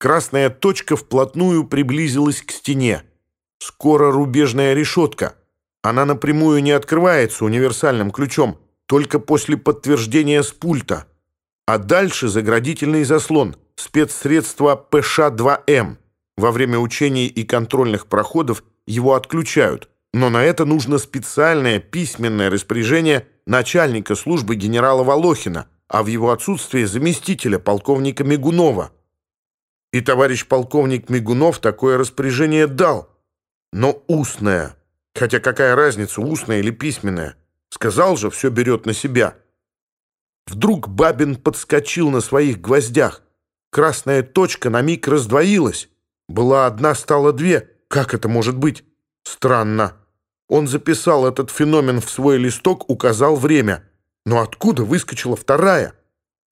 Красная точка вплотную приблизилась к стене. Скоро рубежная решетка. Она напрямую не открывается универсальным ключом, только после подтверждения с пульта. А дальше заградительный заслон, спецсредство ПШ-2М. Эм. Во время учений и контрольных проходов его отключают, но на это нужно специальное письменное распоряжение начальника службы генерала Волохина, а в его отсутствие заместителя полковника Мигунова – и товарищ полковник Мигунов такое распоряжение дал. Но устное. Хотя какая разница, устное или письменное? Сказал же, все берет на себя. Вдруг Бабин подскочил на своих гвоздях. Красная точка на миг раздвоилась. Была одна, стала две. Как это может быть? Странно. Он записал этот феномен в свой листок, указал время. Но откуда выскочила вторая?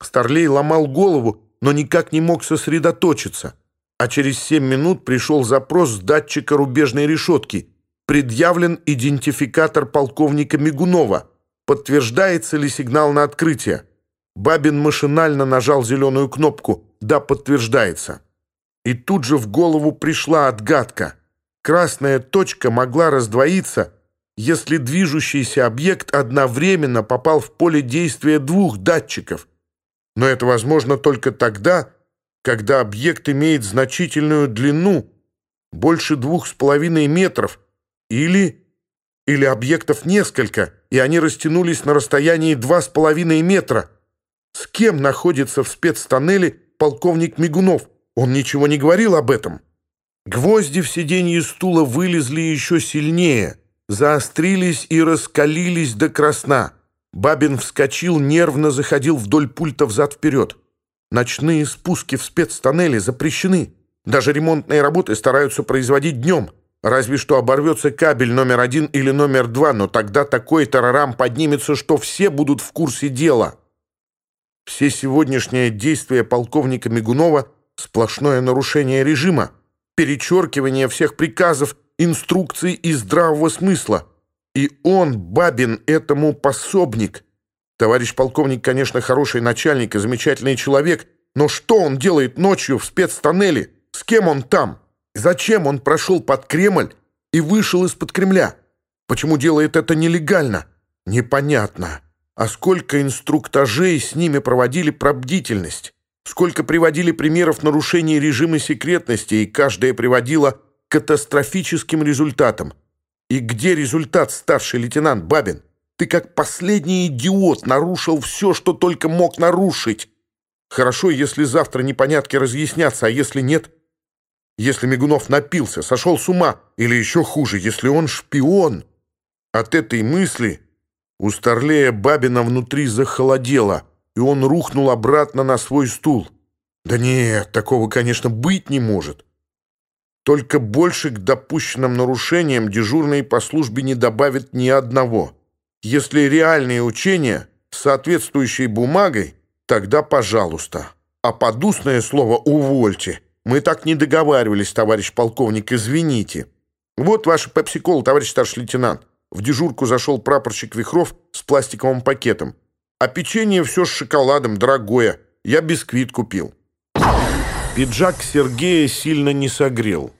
Старлей ломал голову, но никак не мог сосредоточиться, а через семь минут пришел запрос с датчика рубежной решетки. Предъявлен идентификатор полковника Мигунова. Подтверждается ли сигнал на открытие? Бабин машинально нажал зеленую кнопку «Да, подтверждается». И тут же в голову пришла отгадка. Красная точка могла раздвоиться, если движущийся объект одновременно попал в поле действия двух датчиков – но это возможно только тогда, когда объект имеет значительную длину, больше двух с половиной метров, или, или объектов несколько, и они растянулись на расстоянии два с половиной метра. С кем находится в спецтоннеле полковник Мигунов? Он ничего не говорил об этом. Гвозди в сиденье стула вылезли еще сильнее, заострились и раскалились до красна. Бабин вскочил, нервно заходил вдоль пульта взад-вперед. Ночные спуски в спецтоннеле запрещены. Даже ремонтные работы стараются производить днем. Разве что оборвется кабель номер один или номер два, но тогда такой тарарам поднимется, что все будут в курсе дела. Все сегодняшние действия полковника Мигунова — сплошное нарушение режима, перечеркивание всех приказов, инструкций и здравого смысла. и он, Бабин, этому пособник. Товарищ полковник, конечно, хороший начальник и замечательный человек, но что он делает ночью в спецтоннеле? С кем он там? Зачем он прошел под Кремль и вышел из-под Кремля? Почему делает это нелегально? Непонятно. А сколько инструктажей с ними проводили про бдительность? Сколько приводили примеров нарушений режима секретности, и каждая приводила к катастрофическим результатам – И где результат, старший лейтенант Бабин? Ты как последний идиот нарушил все, что только мог нарушить. Хорошо, если завтра непонятки разъяснятся, а если нет? Если Мигунов напился, сошел с ума, или еще хуже, если он шпион. От этой мысли... У Старлея Бабина внутри захолодело, и он рухнул обратно на свой стул. Да нет, такого, конечно, быть не может. Только больше к допущенным нарушениям дежурный по службе не добавит ни одного. Если реальные учения с соответствующей бумагой, тогда пожалуйста. А подусное слово «увольте» мы так не договаривались, товарищ полковник, извините. Вот ваша пепсикола, товарищ старший лейтенант. В дежурку зашел прапорщик Вихров с пластиковым пакетом. А печенье все с шоколадом, дорогое. Я бисквит купил. Пиджак Сергея сильно не согрел.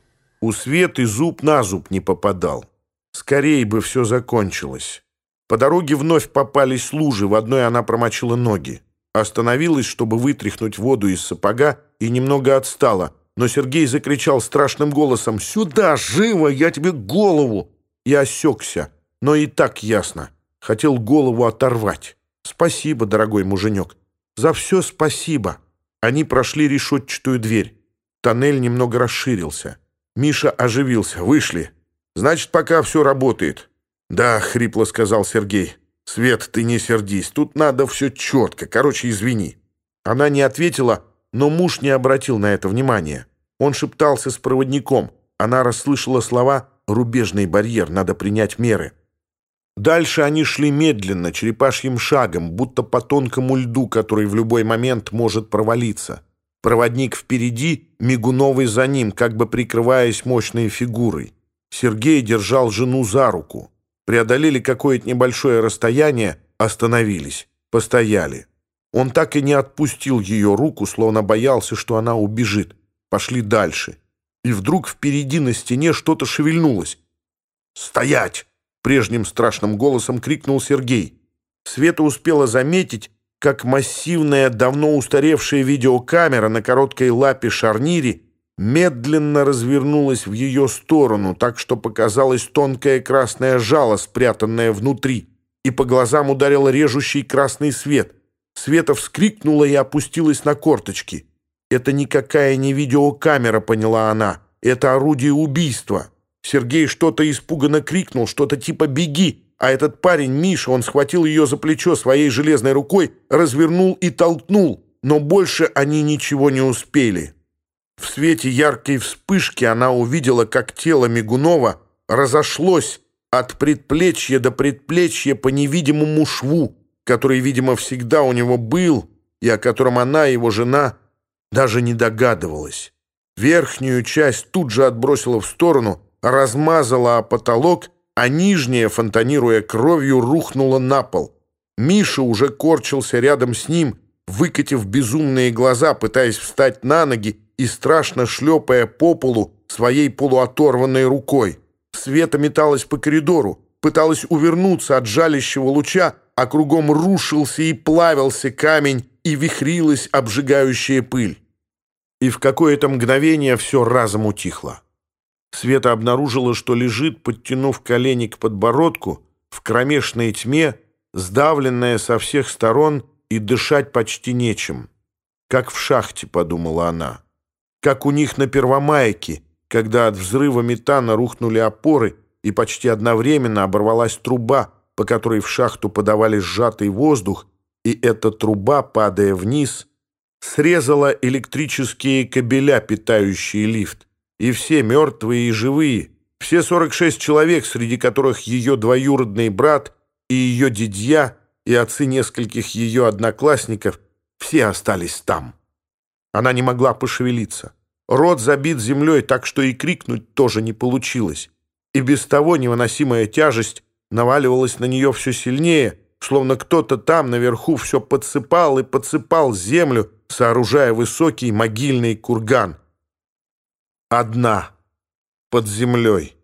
У Светы зуб на зуб не попадал. Скорее бы все закончилось. По дороге вновь попались лужи, в одной она промочила ноги. Остановилась, чтобы вытряхнуть воду из сапога, и немного отстала. Но Сергей закричал страшным голосом «Сюда, живо, я тебе голову!» И осекся, но и так ясно. Хотел голову оторвать. «Спасибо, дорогой муженек, за все спасибо!» Они прошли решетчатую дверь. Тоннель немного расширился. Миша оживился. «Вышли. Значит, пока все работает». «Да», — хрипло сказал Сергей. «Свет, ты не сердись. Тут надо все четко. Короче, извини». Она не ответила, но муж не обратил на это внимания. Он шептался с проводником. Она расслышала слова «рубежный барьер, надо принять меры». Дальше они шли медленно, черепашьим шагом, будто по тонкому льду, который в любой момент может провалиться. Проводник впереди, Мигуновый за ним, как бы прикрываясь мощной фигурой. Сергей держал жену за руку. Преодолели какое-то небольшое расстояние, остановились, постояли. Он так и не отпустил ее руку, словно боялся, что она убежит. пошли дальше. И вдруг впереди на стене что-то шевельнулось. «Стоять!» — прежним страшным голосом крикнул Сергей. Света успела заметить, как массивная, давно устаревшая видеокамера на короткой лапе шарнире медленно развернулась в ее сторону, так что показалось тонкое красное жало, спрятанное внутри, и по глазам ударил режущий красный свет. Света вскрикнула и опустилась на корточки. «Это никакая не видеокамера», — поняла она. «Это орудие убийства». Сергей что-то испуганно крикнул, что-то типа «беги», а этот парень, Миша, он схватил ее за плечо своей железной рукой, развернул и толкнул, но больше они ничего не успели. В свете яркой вспышки она увидела, как тело Мигунова разошлось от предплечья до предплечья по невидимому шву, который, видимо, всегда у него был и о котором она, его жена, даже не догадывалась. Верхнюю часть тут же отбросила в сторону — размазала о потолок, а нижняя, фонтанируя кровью, рухнула на пол. Миша уже корчился рядом с ним, выкатив безумные глаза, пытаясь встать на ноги и страшно шлепая по полу своей полуоторванной рукой. Света металась по коридору, пыталась увернуться от жалящего луча, а кругом рушился и плавился камень, и вихрилась обжигающая пыль. И в какое-то мгновение все разом утихло. Света обнаружила, что лежит, подтянув колени к подбородку, в кромешной тьме, сдавленная со всех сторон и дышать почти нечем. «Как в шахте», — подумала она. «Как у них на Первомайке, когда от взрыва метана рухнули опоры и почти одновременно оборвалась труба, по которой в шахту подавали сжатый воздух, и эта труба, падая вниз, срезала электрические кабеля, питающие лифт. и все мертвые и живые, все 46 человек, среди которых ее двоюродный брат и ее дядья и отцы нескольких ее одноклассников, все остались там. Она не могла пошевелиться. Рот забит землей, так что и крикнуть тоже не получилось. И без того невыносимая тяжесть наваливалась на нее все сильнее, словно кто-то там наверху все подсыпал и подсыпал землю, сооружая высокий могильный курган — одна, под землей.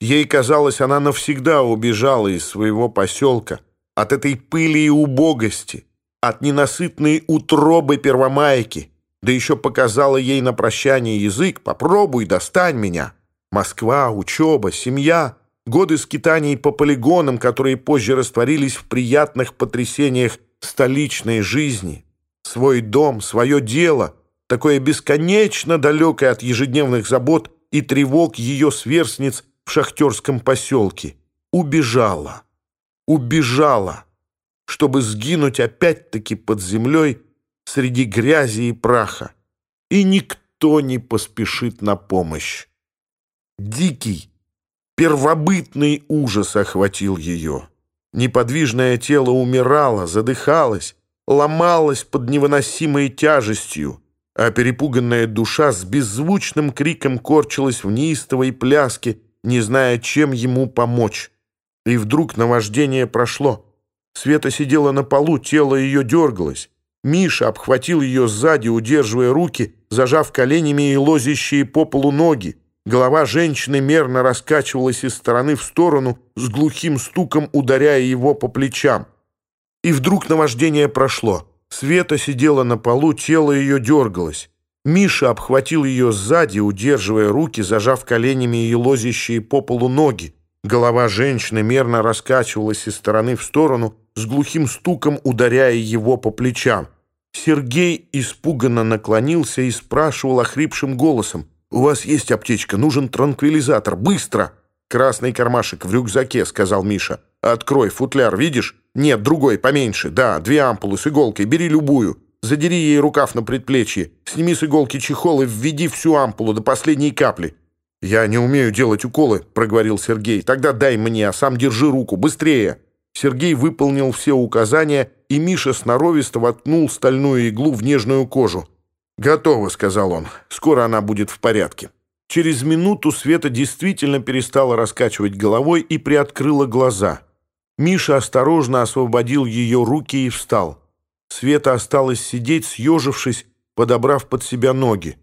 Ей казалось, она навсегда убежала из своего поселка, от этой пыли и убогости, от ненасытной утробы первомайки, да еще показала ей на прощание язык «попробуй, достань меня». Москва, учеба, семья, годы скитаний по полигонам, которые позже растворились в приятных потрясениях столичной жизни, свой дом, свое дело — Такое бесконечно далекое от ежедневных забот и тревог ее сверстниц в шахтерском поселке. Убежала. Убежала, чтобы сгинуть опять-таки под землей среди грязи и праха. И никто не поспешит на помощь. Дикий, первобытный ужас охватил ее. Неподвижное тело умирало, задыхалось, ломалось под невыносимой тяжестью. А перепуганная душа с беззвучным криком корчилась в неистовой пляске, не зная, чем ему помочь. И вдруг наваждение прошло. Света сидела на полу, тело ее дергалось. Миша обхватил ее сзади, удерживая руки, зажав коленями и лозящие по полу ноги. Голова женщины мерно раскачивалась из стороны в сторону, с глухим стуком ударяя его по плечам. И вдруг наваждение прошло. Света сидела на полу, тело ее дергалось. Миша обхватил ее сзади, удерживая руки, зажав коленями ее лозящие по полу ноги. Голова женщины мерно раскачивалась из стороны в сторону, с глухим стуком ударяя его по плечам. Сергей испуганно наклонился и спрашивал охрипшим голосом. «У вас есть аптечка, нужен транквилизатор, быстро!» «Красный кармашек в рюкзаке», — сказал Миша. «Открой, футляр, видишь? «Нет, другой, поменьше. Да, две ампулы с иголкой. Бери любую. Задери ей рукав на предплечье. Сними с иголки чехол и введи всю ампулу до последней капли». «Я не умею делать уколы», — проговорил Сергей. «Тогда дай мне, а сам держи руку. Быстрее!» Сергей выполнил все указания, и Миша сноровисто воткнул стальную иглу в нежную кожу. «Готово», — сказал он. «Скоро она будет в порядке». Через минуту Света действительно перестала раскачивать головой и приоткрыла глаза — Миша осторожно освободил ее руки и встал. Света осталась сидеть, съежившись, подобрав под себя ноги.